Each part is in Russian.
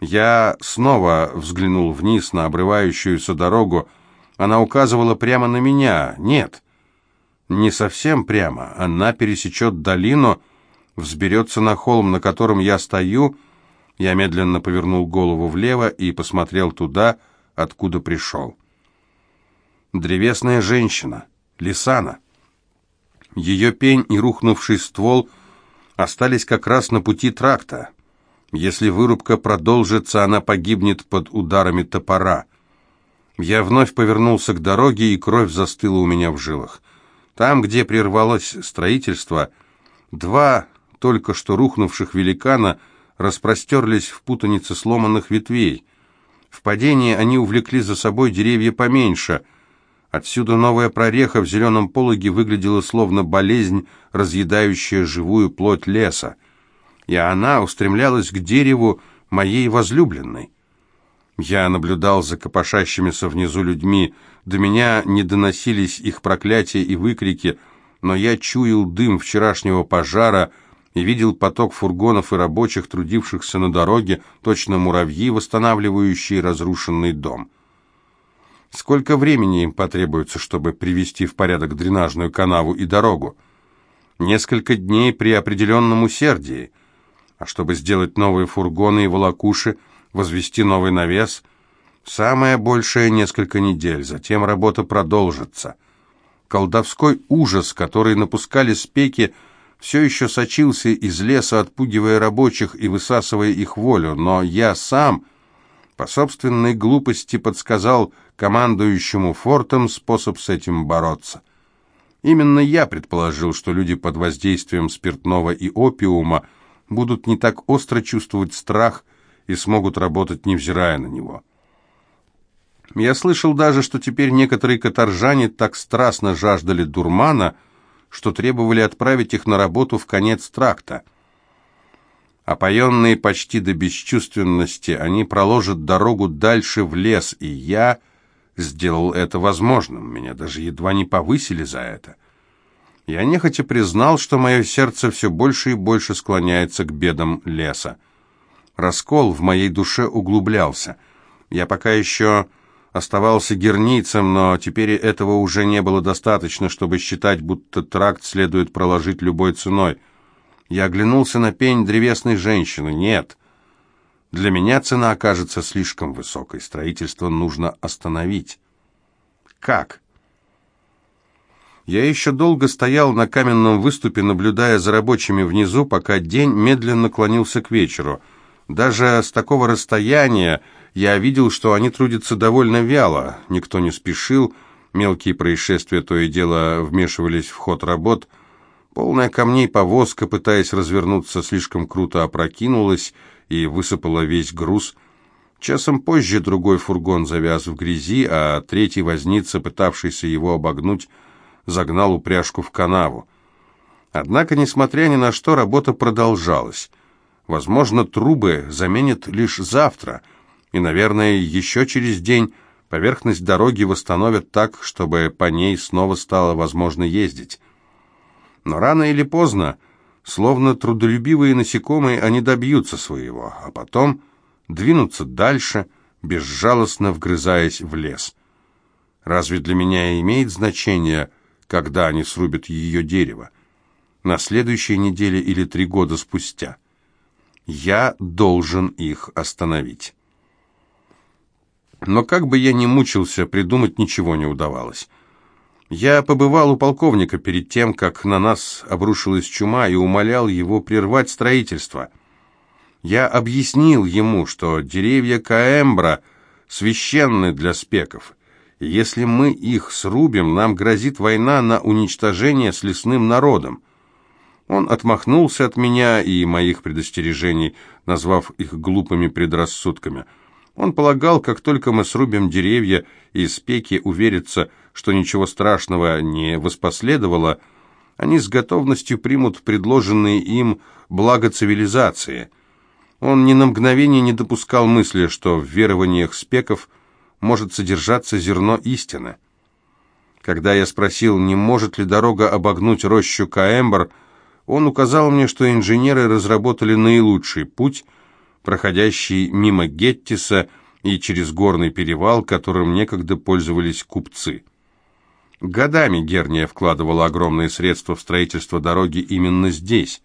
Я снова взглянул вниз на обрывающуюся дорогу. Она указывала прямо на меня. Нет, не совсем прямо. Она пересечет долину, взберется на холм, на котором я стою. Я медленно повернул голову влево и посмотрел туда, откуда пришел. Древесная женщина, Лисана. Ее пень и рухнувший ствол остались как раз на пути тракта. Если вырубка продолжится, она погибнет под ударами топора. Я вновь повернулся к дороге, и кровь застыла у меня в жилах. Там, где прервалось строительство, два только что рухнувших великана распростерлись в путанице сломанных ветвей. В падении они увлекли за собой деревья поменьше. Отсюда новая прореха в зеленом пологе выглядела словно болезнь, разъедающая живую плоть леса и она устремлялась к дереву моей возлюбленной. Я наблюдал за копошащимися внизу людьми, до меня не доносились их проклятия и выкрики, но я чуял дым вчерашнего пожара и видел поток фургонов и рабочих, трудившихся на дороге, точно муравьи, восстанавливающие разрушенный дом. Сколько времени им потребуется, чтобы привести в порядок дренажную канаву и дорогу? Несколько дней при определенном усердии. А чтобы сделать новые фургоны и волокуши, возвести новый навес, самое большее несколько недель, затем работа продолжится. Колдовской ужас, который напускали спеки, все еще сочился из леса, отпугивая рабочих и высасывая их волю, но я сам по собственной глупости подсказал командующему фортом способ с этим бороться. Именно я предположил, что люди под воздействием спиртного и опиума – будут не так остро чувствовать страх и смогут работать, невзирая на него. Я слышал даже, что теперь некоторые каторжане так страстно жаждали дурмана, что требовали отправить их на работу в конец тракта. Опоенные почти до бесчувственности, они проложат дорогу дальше в лес, и я сделал это возможным. Меня даже едва не повысили за это. Я нехотя признал, что мое сердце все больше и больше склоняется к бедам леса. Раскол в моей душе углублялся. Я пока еще оставался герницем, но теперь этого уже не было достаточно, чтобы считать, будто тракт следует проложить любой ценой. Я оглянулся на пень древесной женщины. Нет. Для меня цена окажется слишком высокой. Строительство нужно остановить. Как? Я еще долго стоял на каменном выступе, наблюдая за рабочими внизу, пока день медленно клонился к вечеру. Даже с такого расстояния я видел, что они трудятся довольно вяло, никто не спешил, мелкие происшествия то и дело вмешивались в ход работ. Полная камней повозка, пытаясь развернуться, слишком круто опрокинулась и высыпала весь груз. Часом позже другой фургон завяз в грязи, а третий возница, пытавшийся его обогнуть, загнал упряжку в канаву. Однако, несмотря ни на что, работа продолжалась. Возможно, трубы заменят лишь завтра, и, наверное, еще через день поверхность дороги восстановят так, чтобы по ней снова стало возможно ездить. Но рано или поздно, словно трудолюбивые насекомые, они добьются своего, а потом двинутся дальше, безжалостно вгрызаясь в лес. Разве для меня имеет значение, когда они срубят ее дерево. На следующей неделе или три года спустя. Я должен их остановить. Но как бы я ни мучился, придумать ничего не удавалось. Я побывал у полковника перед тем, как на нас обрушилась чума, и умолял его прервать строительство. Я объяснил ему, что деревья Каэмбра священны для спеков, если мы их срубим, нам грозит война на уничтожение с лесным народом. Он отмахнулся от меня и моих предостережений, назвав их глупыми предрассудками. Он полагал, как только мы срубим деревья и спеки уверятся, что ничего страшного не воспоследовало, они с готовностью примут предложенные им благо цивилизации. Он ни на мгновение не допускал мысли, что в верованиях спеков – может содержаться зерно истины. Когда я спросил, не может ли дорога обогнуть рощу Каэмбр, он указал мне, что инженеры разработали наилучший путь, проходящий мимо Геттиса и через горный перевал, которым некогда пользовались купцы. Годами Герния вкладывала огромные средства в строительство дороги именно здесь.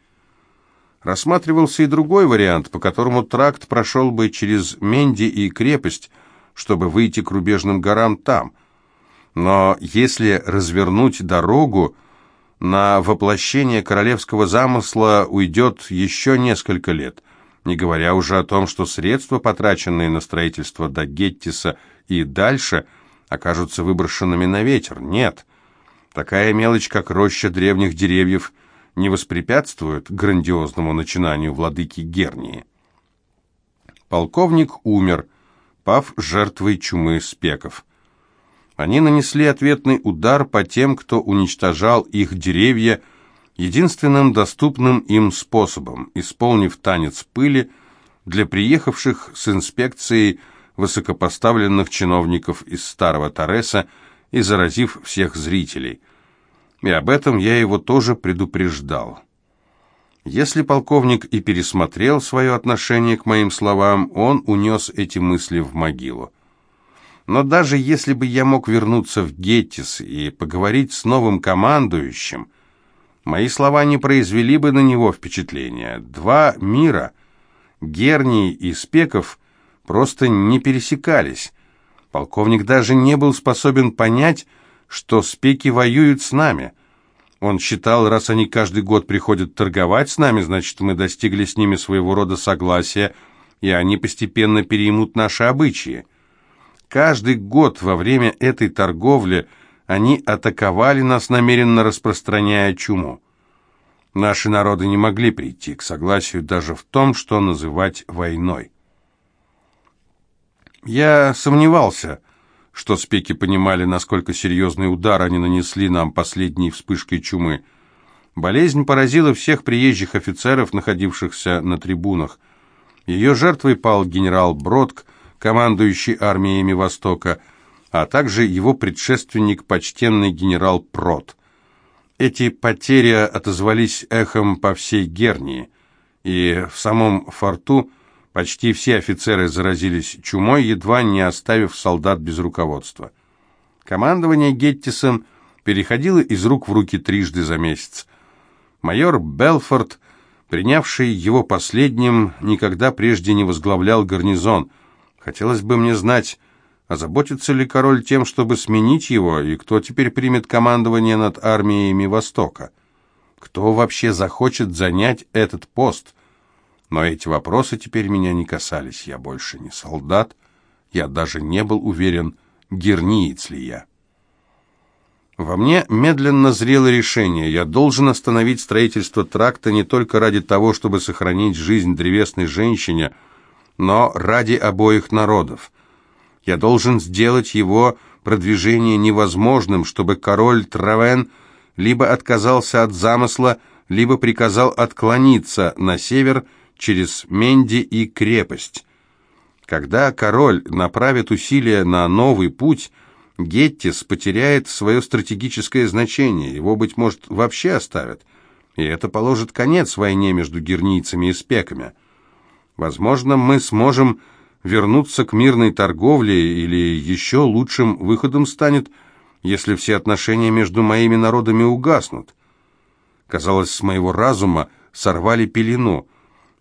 Рассматривался и другой вариант, по которому тракт прошел бы через Менди и крепость, чтобы выйти к рубежным горам там. Но если развернуть дорогу, на воплощение королевского замысла уйдет еще несколько лет, не говоря уже о том, что средства, потраченные на строительство до Геттиса и дальше – окажутся выброшенными на ветер. Нет. Такая мелочь, как роща древних деревьев, не воспрепятствует грандиозному начинанию владыки Гернии. Полковник умер, пав жертвой чумы спеков. Они нанесли ответный удар по тем, кто уничтожал их деревья, единственным доступным им способом, исполнив танец пыли для приехавших с инспекцией высокопоставленных чиновников из Старого Тореса и заразив всех зрителей. И об этом я его тоже предупреждал. Если полковник и пересмотрел свое отношение к моим словам, он унес эти мысли в могилу. Но даже если бы я мог вернуться в Геттис и поговорить с новым командующим, мои слова не произвели бы на него впечатления. Два мира, Герний и Спеков, просто не пересекались. Полковник даже не был способен понять, что спеки воюют с нами. Он считал, раз они каждый год приходят торговать с нами, значит, мы достигли с ними своего рода согласия, и они постепенно переймут наши обычаи. Каждый год во время этой торговли они атаковали нас, намеренно распространяя чуму. Наши народы не могли прийти к согласию даже в том, что называть войной. Я сомневался, что спеки понимали, насколько серьезный удар они нанесли нам последней вспышкой чумы. Болезнь поразила всех приезжих офицеров, находившихся на трибунах. Ее жертвой пал генерал Бродк, командующий армиями Востока, а также его предшественник, почтенный генерал Прот. Эти потери отозвались эхом по всей Гернии, и в самом форту – Почти все офицеры заразились чумой, едва не оставив солдат без руководства. Командование Геттисом переходило из рук в руки трижды за месяц. Майор Белфорд, принявший его последним, никогда прежде не возглавлял гарнизон. Хотелось бы мне знать, озаботится ли король тем, чтобы сменить его, и кто теперь примет командование над армиями Востока? Кто вообще захочет занять этот пост? Но эти вопросы теперь меня не касались. Я больше не солдат. Я даже не был уверен, герниец ли я. Во мне медленно зрело решение. Я должен остановить строительство тракта не только ради того, чтобы сохранить жизнь древесной женщине, но ради обоих народов. Я должен сделать его продвижение невозможным, чтобы король Травен либо отказался от замысла, либо приказал отклониться на север через Менди и крепость. Когда король направит усилия на новый путь, Геттис потеряет свое стратегическое значение, его, быть может, вообще оставят, и это положит конец войне между герницами и спеками. Возможно, мы сможем вернуться к мирной торговле, или еще лучшим выходом станет, если все отношения между моими народами угаснут. Казалось, с моего разума сорвали пелену,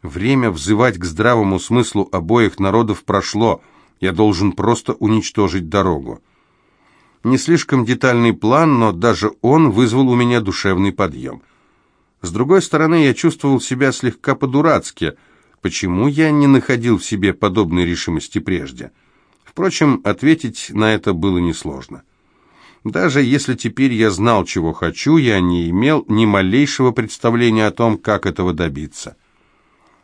Время взывать к здравому смыслу обоих народов прошло. Я должен просто уничтожить дорогу. Не слишком детальный план, но даже он вызвал у меня душевный подъем. С другой стороны, я чувствовал себя слегка по-дурацки. Почему я не находил в себе подобной решимости прежде? Впрочем, ответить на это было несложно. Даже если теперь я знал, чего хочу, я не имел ни малейшего представления о том, как этого добиться.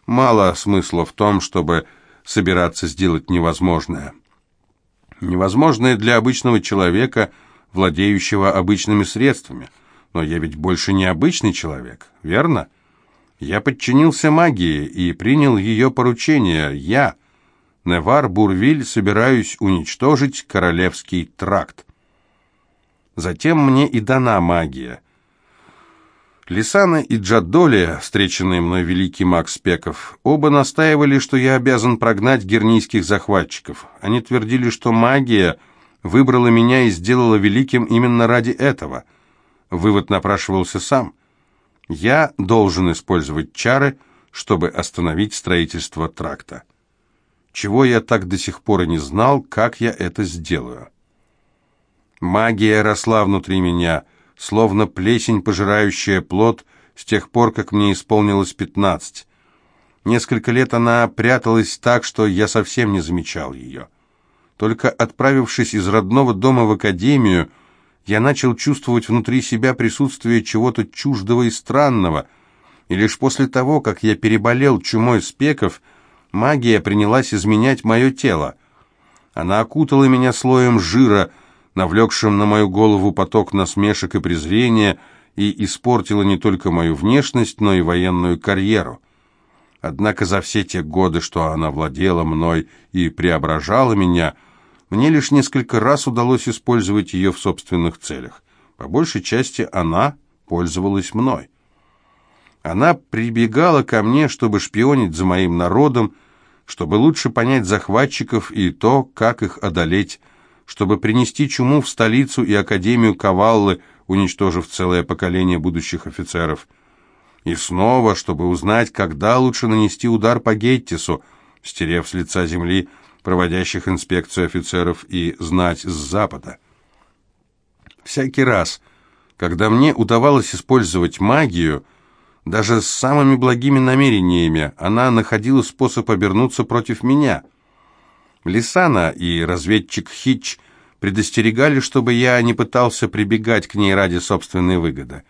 Мало смысла в том, чтобы собираться сделать невозможное. Невозможное для обычного человека, владеющего обычными средствами. Но я ведь больше не обычный человек, верно? Я подчинился магии и принял ее поручение. Я, Невар Бурвиль, собираюсь уничтожить королевский тракт. Затем мне и дана магия – Лисана и Джадоли, встреченные мной великий маг Спеков, оба настаивали, что я обязан прогнать гернийских захватчиков. Они твердили, что магия выбрала меня и сделала великим именно ради этого. Вывод напрашивался сам. Я должен использовать чары, чтобы остановить строительство тракта. Чего я так до сих пор и не знал, как я это сделаю. Магия росла внутри меня — словно плесень, пожирающая плод, с тех пор, как мне исполнилось пятнадцать. Несколько лет она пряталась так, что я совсем не замечал ее. Только отправившись из родного дома в академию, я начал чувствовать внутри себя присутствие чего-то чуждого и странного, и лишь после того, как я переболел чумой спеков, магия принялась изменять мое тело. Она окутала меня слоем жира, навлекшим на мою голову поток насмешек и презрения, и испортила не только мою внешность, но и военную карьеру. Однако за все те годы, что она владела мной и преображала меня, мне лишь несколько раз удалось использовать ее в собственных целях. По большей части она пользовалась мной. Она прибегала ко мне, чтобы шпионить за моим народом, чтобы лучше понять захватчиков и то, как их одолеть, чтобы принести чуму в столицу и Академию Каваллы, уничтожив целое поколение будущих офицеров. И снова, чтобы узнать, когда лучше нанести удар по Геттису, стерев с лица земли проводящих инспекцию офицеров и знать с запада. Всякий раз, когда мне удавалось использовать магию, даже с самыми благими намерениями, она находила способ обернуться против меня — Лисана и разведчик Хитч предостерегали, чтобы я не пытался прибегать к ней ради собственной выгоды.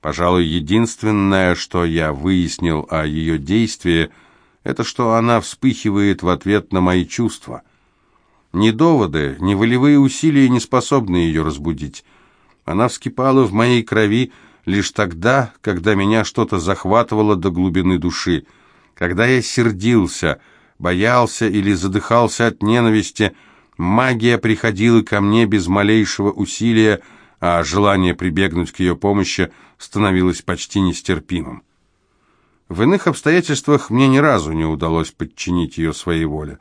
Пожалуй, единственное, что я выяснил о ее действии, это что она вспыхивает в ответ на мои чувства. Ни доводы, ни волевые усилия не способны ее разбудить. Она вскипала в моей крови лишь тогда, когда меня что-то захватывало до глубины души, когда я сердился — боялся или задыхался от ненависти, магия приходила ко мне без малейшего усилия, а желание прибегнуть к ее помощи становилось почти нестерпимым. В иных обстоятельствах мне ни разу не удалось подчинить ее своей воле.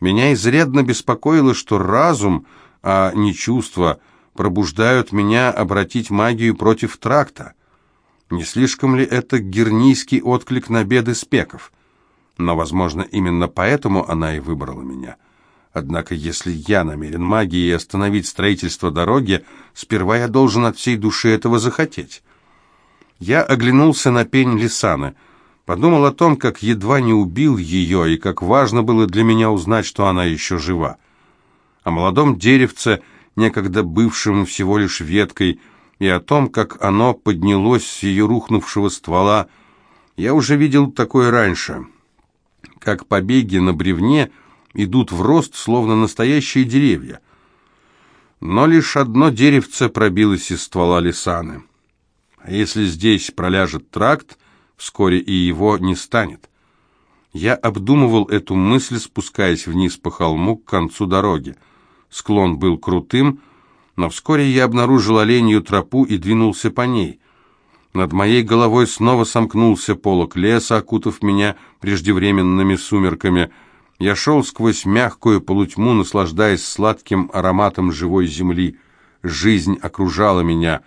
Меня изрядно беспокоило, что разум, а не чувства, пробуждают меня обратить магию против тракта. Не слишком ли это гернийский отклик на беды спеков? Но, возможно, именно поэтому она и выбрала меня. Однако, если я намерен магией остановить строительство дороги, сперва я должен от всей души этого захотеть. Я оглянулся на пень Лисаны, подумал о том, как едва не убил ее, и как важно было для меня узнать, что она еще жива. О молодом деревце, некогда бывшем всего лишь веткой, и о том, как оно поднялось с ее рухнувшего ствола, я уже видел такое раньше — как побеги на бревне идут в рост, словно настоящие деревья. Но лишь одно деревце пробилось из ствола лисаны. А если здесь проляжет тракт, вскоре и его не станет. Я обдумывал эту мысль, спускаясь вниз по холму к концу дороги. Склон был крутым, но вскоре я обнаружил оленью тропу и двинулся по ней. Над моей головой снова сомкнулся полог леса, окутав меня преждевременными сумерками. Я шел сквозь мягкую полутьму, наслаждаясь сладким ароматом живой земли. Жизнь окружала меня.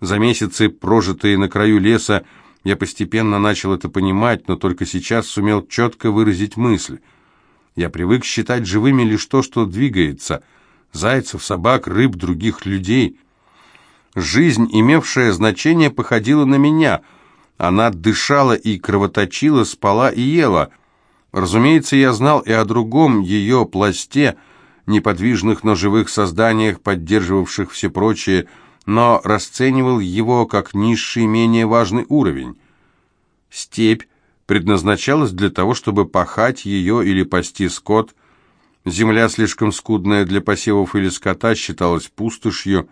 За месяцы, прожитые на краю леса, я постепенно начал это понимать, но только сейчас сумел четко выразить мысль. Я привык считать живыми лишь то, что двигается. Зайцев, собак, рыб, других людей. Жизнь, имевшая значение, походила на меня. Она дышала и кровоточила, спала и ела. Разумеется, я знал и о другом ее пласте, неподвижных, но живых созданиях, поддерживавших все прочее, но расценивал его как низший, менее важный уровень. Степь предназначалась для того, чтобы пахать ее или пасти скот. Земля, слишком скудная для посевов или скота, считалась пустошью.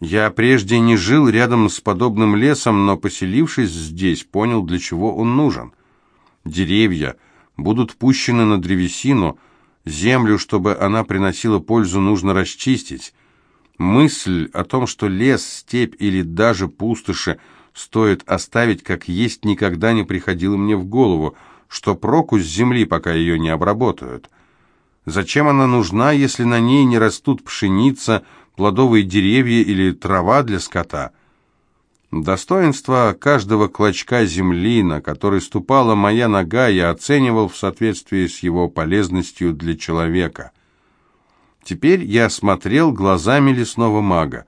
Я прежде не жил рядом с подобным лесом, но, поселившись здесь, понял, для чего он нужен. Деревья будут пущены на древесину, землю, чтобы она приносила пользу, нужно расчистить. Мысль о том, что лес, степь или даже пустоши стоит оставить как есть, никогда не приходило мне в голову, что проку с земли, пока ее не обработают. Зачем она нужна, если на ней не растут пшеница, плодовые деревья или трава для скота? Достоинство каждого клочка земли, на который ступала моя нога, я оценивал в соответствии с его полезностью для человека. Теперь я смотрел глазами лесного мага.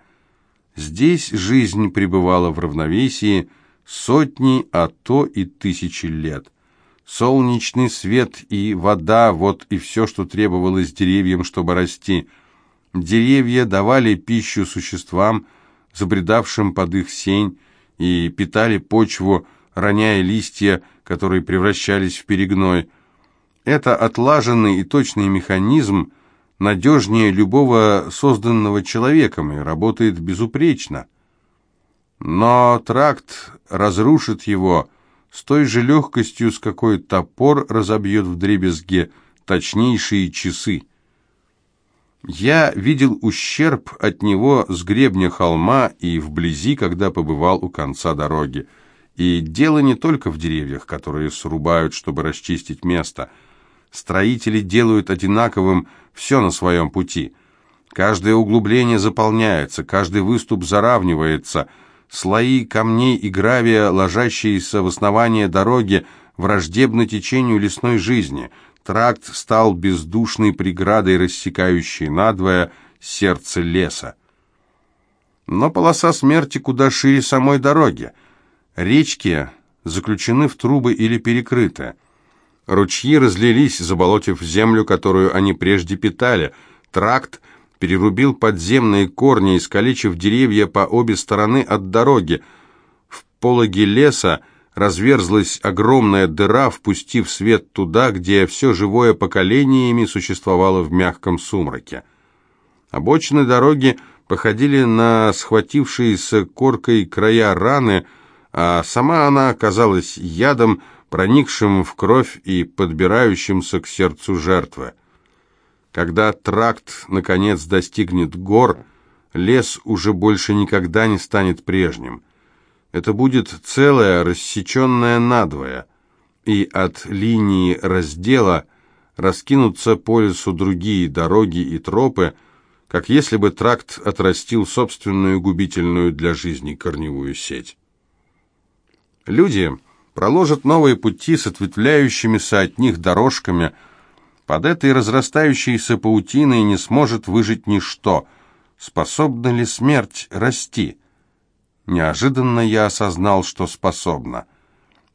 Здесь жизнь пребывала в равновесии сотни, а то и тысячи лет. Солнечный свет и вода – вот и все, что требовалось деревьям, чтобы расти. Деревья давали пищу существам, забредавшим под их сень, и питали почву, роняя листья, которые превращались в перегной. Это отлаженный и точный механизм, надежнее любого созданного человеком и работает безупречно. Но тракт разрушит его – с той же легкостью, с какой топор разобьет в дребезге точнейшие часы. Я видел ущерб от него с гребня холма и вблизи, когда побывал у конца дороги. И дело не только в деревьях, которые срубают, чтобы расчистить место. Строители делают одинаковым все на своем пути. Каждое углубление заполняется, каждый выступ заравнивается – Слои камней и гравия, ложащиеся в основание дороги, враждебны течению лесной жизни. Тракт стал бездушной преградой, рассекающей надвое сердце леса. Но полоса смерти куда шире самой дороги. Речки заключены в трубы или перекрыты. Ручьи разлились, заболотив землю, которую они прежде питали. Тракт перерубил подземные корни, искалечив деревья по обе стороны от дороги. В пологе леса разверзлась огромная дыра, впустив свет туда, где все живое поколениями существовало в мягком сумраке. Обочины дороги походили на схватившиеся коркой края раны, а сама она оказалась ядом, проникшим в кровь и подбирающимся к сердцу жертвы. Когда тракт, наконец, достигнет гор, лес уже больше никогда не станет прежним. Это будет целое, рассеченное надвое, и от линии раздела раскинутся по лесу другие дороги и тропы, как если бы тракт отрастил собственную губительную для жизни корневую сеть. Люди проложат новые пути с ответвляющимися от них дорожками – под этой разрастающейся паутиной не сможет выжить ничто. Способна ли смерть расти? Неожиданно я осознал, что способна.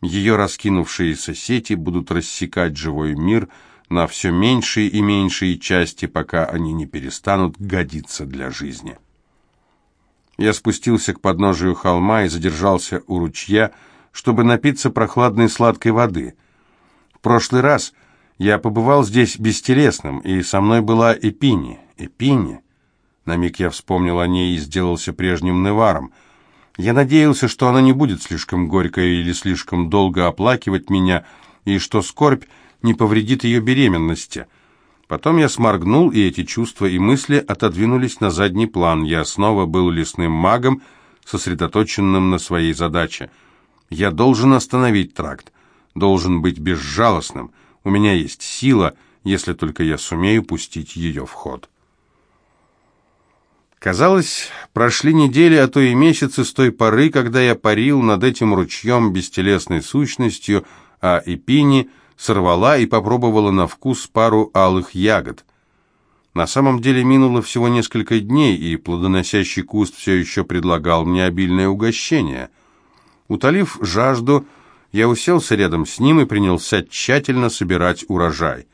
Ее раскинувшиеся сети будут рассекать живой мир на все меньшие и меньшие части, пока они не перестанут годиться для жизни. Я спустился к подножию холма и задержался у ручья, чтобы напиться прохладной сладкой воды. В прошлый раз я побывал здесь бестелесным, и со мной была Эпини. Эпини? На миг я вспомнил о ней и сделался прежним Неваром. Я надеялся, что она не будет слишком горькая или слишком долго оплакивать меня, и что скорбь не повредит ее беременности. Потом я сморгнул, и эти чувства и мысли отодвинулись на задний план. Я снова был лесным магом, сосредоточенным на своей задаче. Я должен остановить тракт, должен быть безжалостным — у меня есть сила, если только я сумею пустить ее в ход. Казалось, прошли недели, а то и месяцы с той поры, когда я парил над этим ручьем бестелесной сущностью, а Эпини сорвала и попробовала на вкус пару алых ягод. На самом деле минуло всего несколько дней, и плодоносящий куст все еще предлагал мне обильное угощение. Утолив жажду, я уселся рядом с ним и принялся тщательно собирать урожай.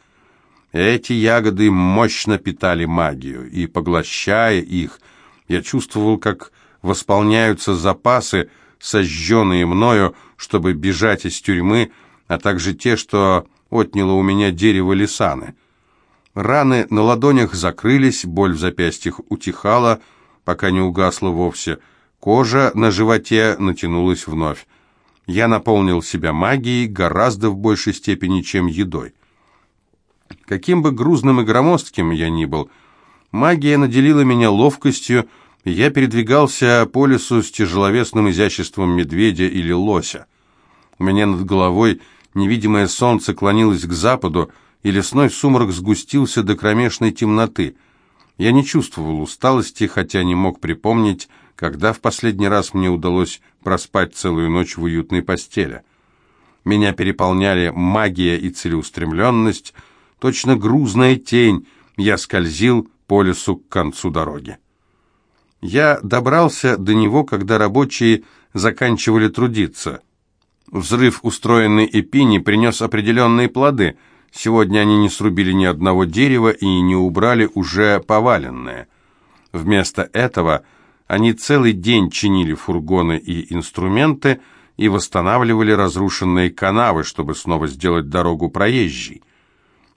Эти ягоды мощно питали магию, и, поглощая их, я чувствовал, как восполняются запасы, сожженные мною, чтобы бежать из тюрьмы, а также те, что отняло у меня дерево лисаны. Раны на ладонях закрылись, боль в запястьях утихала, пока не угасла вовсе. Кожа на животе натянулась вновь. Я наполнил себя магией гораздо в большей степени, чем едой. Каким бы грузным и громоздким я ни был, магия наделила меня ловкостью, я передвигался по лесу с тяжеловесным изяществом медведя или лося. У меня над головой невидимое солнце клонилось к западу, и лесной сумрак сгустился до кромешной темноты. Я не чувствовал усталости, хотя не мог припомнить, когда в последний раз мне удалось проспать целую ночь в уютной постели. Меня переполняли магия и целеустремленность, точно грузная тень, я скользил по лесу к концу дороги. Я добрался до него, когда рабочие заканчивали трудиться. Взрыв, устроенный Эпини, принес определенные плоды. Сегодня они не срубили ни одного дерева и не убрали уже поваленное. Вместо этого они целый день чинили фургоны и инструменты и восстанавливали разрушенные канавы, чтобы снова сделать дорогу проезжей.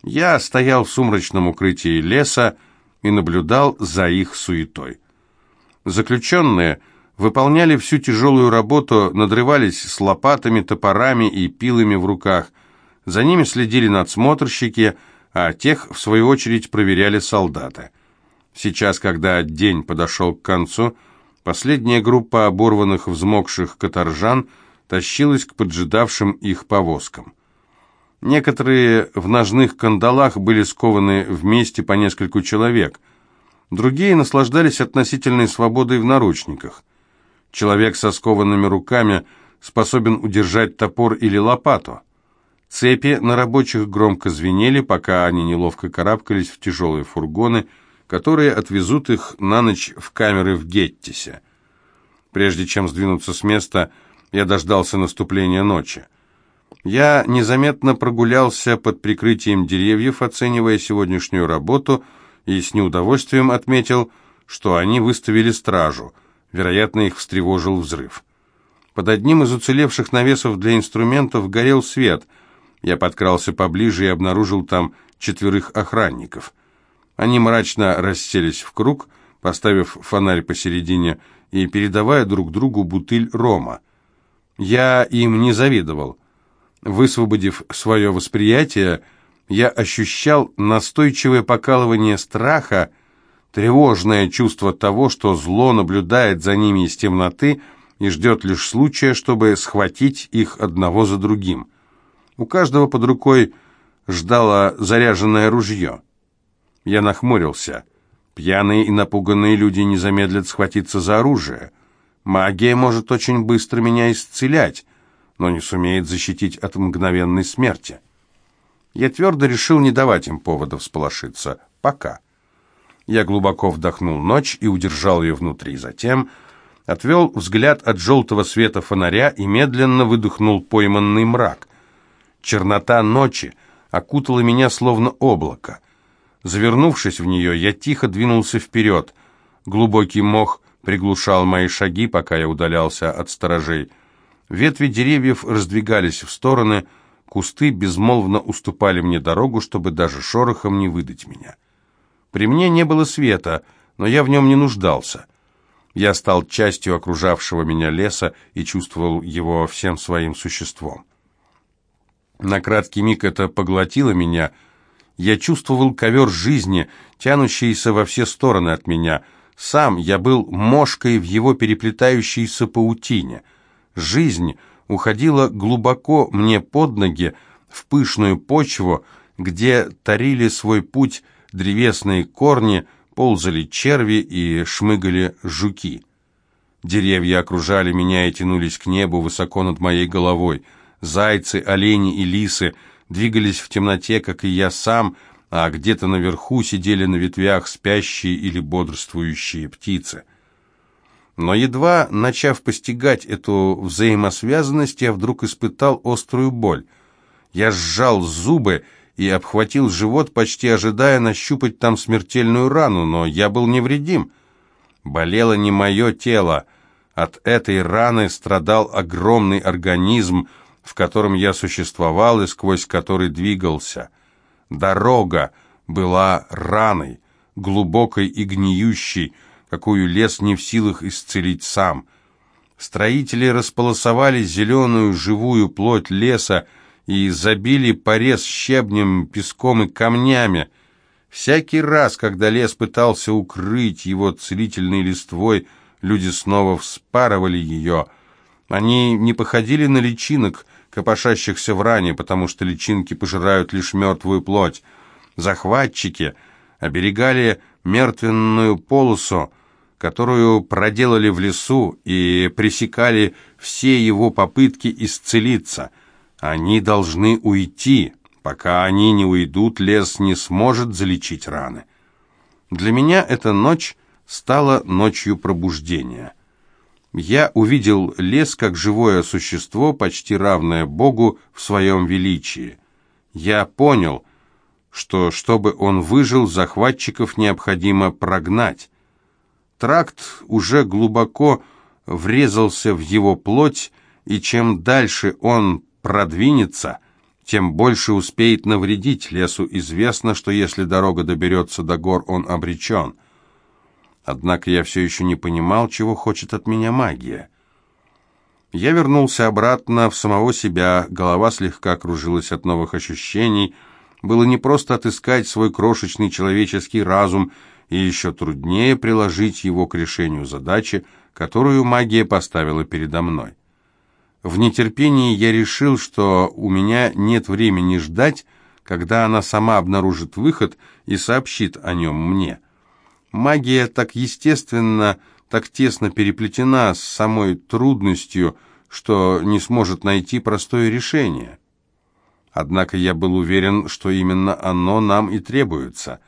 Я стоял в сумрачном укрытии леса и наблюдал за их суетой. Заключенные выполняли всю тяжелую работу, надрывались с лопатами, топорами и пилами в руках. За ними следили надсмотрщики, а тех, в свою очередь, проверяли солдаты. Сейчас, когда день подошел к концу, последняя группа оборванных, взмокших каторжан тащилась к поджидавшим их повозкам. Некоторые в ножных кандалах были скованы вместе по нескольку человек – Другие наслаждались относительной свободой в наручниках. Человек со скованными руками способен удержать топор или лопату. Цепи на рабочих громко звенели, пока они неловко карабкались в тяжелые фургоны, которые отвезут их на ночь в камеры в Геттисе. Прежде чем сдвинуться с места, я дождался наступления ночи. Я незаметно прогулялся под прикрытием деревьев, оценивая сегодняшнюю работу – и с неудовольствием отметил, что они выставили стражу. Вероятно, их встревожил взрыв. Под одним из уцелевших навесов для инструментов горел свет. Я подкрался поближе и обнаружил там четверых охранников. Они мрачно расселись в круг, поставив фонарь посередине и передавая друг другу бутыль рома. Я им не завидовал. Высвободив свое восприятие, я ощущал настойчивое покалывание страха, тревожное чувство того, что зло наблюдает за ними из темноты и ждет лишь случая, чтобы схватить их одного за другим. У каждого под рукой ждало заряженное ружье. Я нахмурился. Пьяные и напуганные люди не замедлят схватиться за оружие. Магия может очень быстро меня исцелять, но не сумеет защитить от мгновенной смерти. Я твердо решил не давать им повода всполошиться. Пока. Я глубоко вдохнул ночь и удержал ее внутри. Затем отвел взгляд от желтого света фонаря и медленно выдохнул пойманный мрак. Чернота ночи окутала меня словно облако. Завернувшись в нее, я тихо двинулся вперед. Глубокий мох приглушал мои шаги, пока я удалялся от сторожей. Ветви деревьев раздвигались в стороны, Кусты безмолвно уступали мне дорогу, чтобы даже шорохом не выдать меня. При мне не было света, но я в нем не нуждался. Я стал частью окружавшего меня леса и чувствовал его всем своим существом. На краткий миг это поглотило меня. Я чувствовал ковер жизни, тянущийся во все стороны от меня. Сам я был мошкой в его переплетающейся паутине. Жизнь — уходила глубоко мне под ноги, в пышную почву, где тарили свой путь древесные корни, ползали черви и шмыгали жуки. Деревья окружали меня и тянулись к небу высоко над моей головой. Зайцы, олени и лисы двигались в темноте, как и я сам, а где-то наверху сидели на ветвях спящие или бодрствующие птицы. Но едва начав постигать эту взаимосвязанность, я вдруг испытал острую боль. Я сжал зубы и обхватил живот, почти ожидая нащупать там смертельную рану, но я был невредим. Болело не мое тело. От этой раны страдал огромный организм, в котором я существовал и сквозь который двигался. Дорога была раной, глубокой и гниющей, какую лес не в силах исцелить сам. Строители располосовали зеленую живую плоть леса и забили порез щебнем, песком и камнями. Всякий раз, когда лес пытался укрыть его целительной листвой, люди снова вспарывали ее. Они не походили на личинок, копошащихся в ране, потому что личинки пожирают лишь мертвую плоть. Захватчики оберегали мертвенную полосу, которую проделали в лесу и пресекали все его попытки исцелиться. Они должны уйти. Пока они не уйдут, лес не сможет залечить раны. Для меня эта ночь стала ночью пробуждения. Я увидел лес как живое существо, почти равное Богу в своем величии. Я понял, что, чтобы он выжил, захватчиков необходимо прогнать. Тракт уже глубоко врезался в его плоть, и чем дальше он продвинется, тем больше успеет навредить. Лесу известно, что если дорога доберется до гор, он обречен. Однако я все еще не понимал, чего хочет от меня магия. Я вернулся обратно в самого себя, голова слегка кружилась от новых ощущений. Было не просто отыскать свой крошечный человеческий разум, и еще труднее приложить его к решению задачи, которую магия поставила передо мной. В нетерпении я решил, что у меня нет времени ждать, когда она сама обнаружит выход и сообщит о нем мне. Магия так естественно, так тесно переплетена с самой трудностью, что не сможет найти простое решение. Однако я был уверен, что именно оно нам и требуется.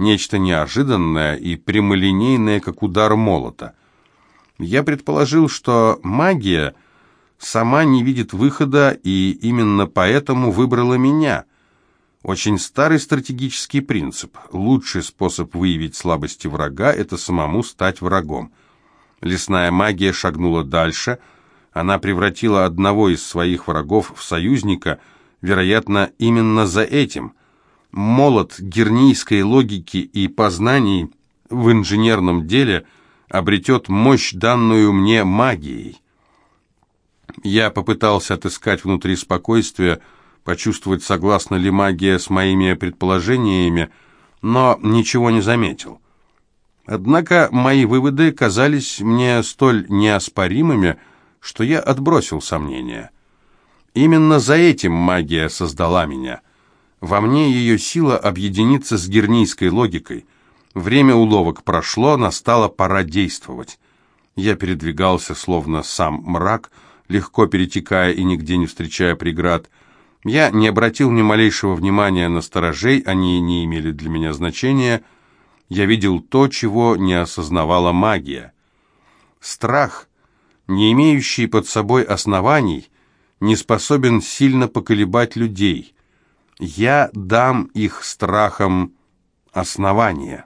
Нечто неожиданное и прямолинейное, как удар молота. Я предположил, что магия — сама не видит выхода и именно поэтому выбрала меня. Очень старый стратегический принцип. Лучший способ выявить слабости врага – это самому стать врагом. Лесная магия шагнула дальше. Она превратила одного из своих врагов в союзника, вероятно, именно за этим. Молот гернийской логики и познаний в инженерном деле обретет мощь, данную мне магией. Я попытался отыскать внутри спокойствие, почувствовать, согласна ли магия с моими предположениями, но ничего не заметил. Однако мои выводы казались мне столь неоспоримыми, что я отбросил сомнения. Именно за этим магия создала меня. Во мне ее сила объединиться с гернийской логикой. Время уловок прошло, настала пора действовать. Я передвигался, словно сам мрак, легко перетекая и нигде не встречая преград. Я не обратил ни малейшего внимания на сторожей, они не имели для меня значения. Я видел то, чего не осознавала магия. Страх, не имеющий под собой оснований, не способен сильно поколебать людей. Я дам их страхам основания.